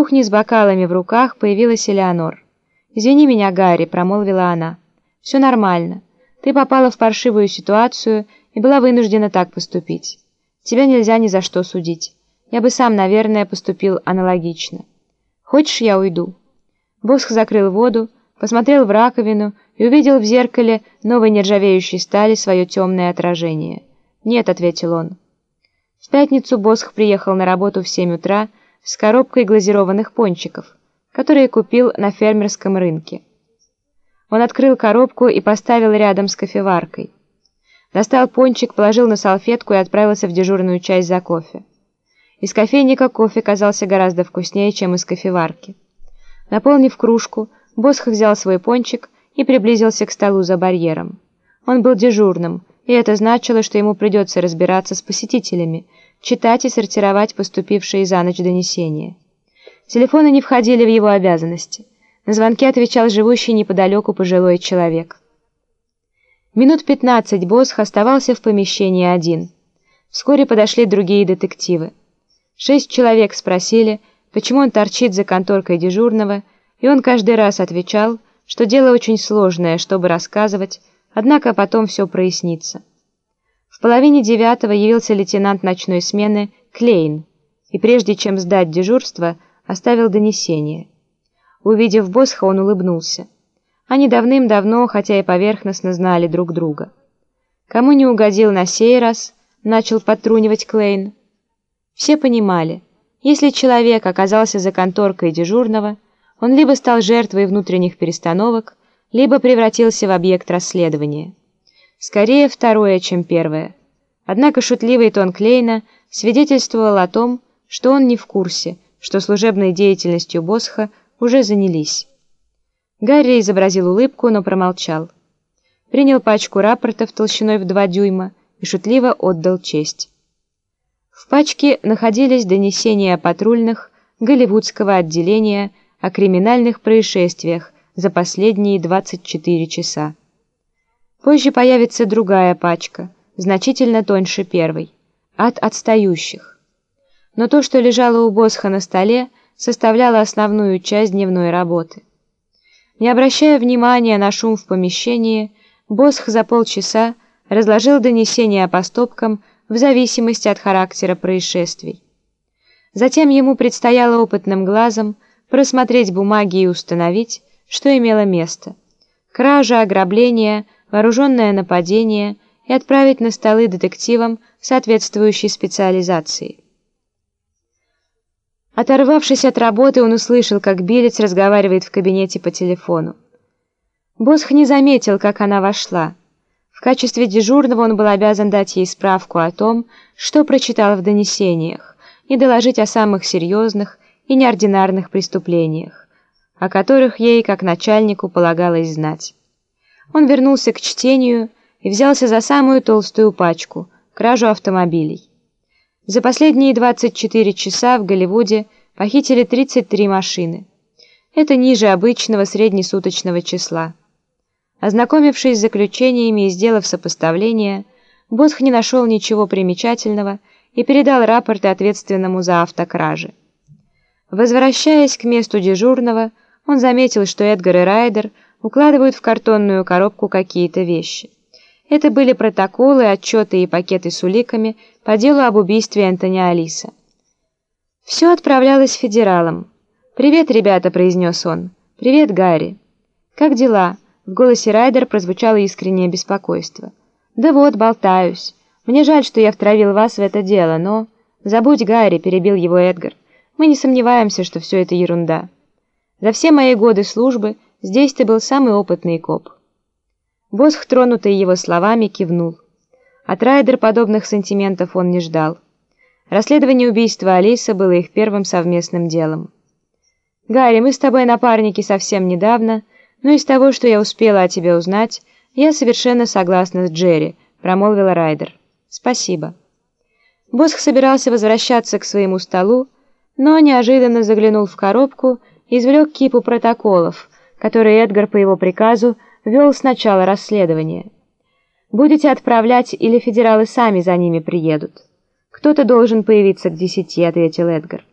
кухне с бокалами в руках появилась Элеонор. «Извини меня, Гарри», — промолвила она. «Все нормально. Ты попала в паршивую ситуацию и была вынуждена так поступить. Тебя нельзя ни за что судить. Я бы сам, наверное, поступил аналогично. Хочешь, я уйду?» Босх закрыл воду, посмотрел в раковину и увидел в зеркале новой нержавеющей стали свое темное отражение. «Нет», — ответил он. В пятницу Босх приехал на работу в 7 утра с коробкой глазированных пончиков, которые купил на фермерском рынке. Он открыл коробку и поставил рядом с кофеваркой. Достал пончик, положил на салфетку и отправился в дежурную часть за кофе. Из кофейника кофе казался гораздо вкуснее, чем из кофеварки. Наполнив кружку, Босх взял свой пончик и приблизился к столу за барьером. Он был дежурным, и это значило, что ему придется разбираться с посетителями, читать и сортировать поступившие за ночь донесения. Телефоны не входили в его обязанности. На звонки отвечал живущий неподалеку пожилой человек. Минут пятнадцать Босх оставался в помещении один. Вскоре подошли другие детективы. Шесть человек спросили, почему он торчит за конторкой дежурного, и он каждый раз отвечал, что дело очень сложное, чтобы рассказывать, однако потом все прояснится. В половине девятого явился лейтенант ночной смены Клейн, и прежде чем сдать дежурство, оставил донесение. Увидев Босха, он улыбнулся. Они давным-давно, хотя и поверхностно, знали друг друга. Кому не угодил на сей раз, начал подтрунивать Клейн. Все понимали, если человек оказался за конторкой дежурного, он либо стал жертвой внутренних перестановок, либо превратился в объект расследования. Скорее второе, чем первое. Однако шутливый тон Клейна свидетельствовал о том, что он не в курсе, что служебной деятельностью Босха уже занялись. Гарри изобразил улыбку, но промолчал. Принял пачку рапортов толщиной в два дюйма и шутливо отдал честь. В пачке находились донесения патрульных голливудского отделения о криминальных происшествиях за последние 24 часа. Позже появится другая пачка, значительно тоньше первой, от отстающих. Но то, что лежало у Босха на столе, составляло основную часть дневной работы. Не обращая внимания на шум в помещении, Босх за полчаса разложил донесения по стопкам в зависимости от характера происшествий. Затем ему предстояло опытным глазом просмотреть бумаги и установить, что имело место. Кража, ограбление – вооруженное нападение и отправить на столы детективам соответствующей специализации. Оторвавшись от работы, он услышал, как Билец разговаривает в кабинете по телефону. Босх не заметил, как она вошла. В качестве дежурного он был обязан дать ей справку о том, что прочитал в донесениях, и доложить о самых серьезных и неординарных преступлениях, о которых ей, как начальнику, полагалось знать. Он вернулся к чтению и взялся за самую толстую пачку – кражу автомобилей. За последние 24 часа в Голливуде похитили 33 машины. Это ниже обычного среднесуточного числа. Ознакомившись с заключениями и сделав сопоставление, Босх не нашел ничего примечательного и передал рапорты ответственному за автокражи. Возвращаясь к месту дежурного, он заметил, что Эдгар и Райдер – укладывают в картонную коробку какие-то вещи. Это были протоколы, отчеты и пакеты с уликами по делу об убийстве Энтони Алиса. Все отправлялось федералам. «Привет, ребята», — произнес он. «Привет, Гарри». «Как дела?» В голосе Райдер прозвучало искреннее беспокойство. «Да вот, болтаюсь. Мне жаль, что я втравил вас в это дело, но...» «Забудь, Гарри», — перебил его Эдгар. «Мы не сомневаемся, что все это ерунда. За все мои годы службы Здесь ты был самый опытный коп». Босх, тронутый его словами, кивнул. От Райдер подобных сантиментов он не ждал. Расследование убийства Алисы было их первым совместным делом. «Гарри, мы с тобой напарники совсем недавно, но из того, что я успела о тебе узнать, я совершенно согласна с Джерри», — промолвила Райдер. «Спасибо». Босх собирался возвращаться к своему столу, но неожиданно заглянул в коробку извлек кипу протоколов — который Эдгар по его приказу вел с начала расследования. «Будете отправлять, или федералы сами за ними приедут?» «Кто-то должен появиться к десяти», — ответил Эдгар.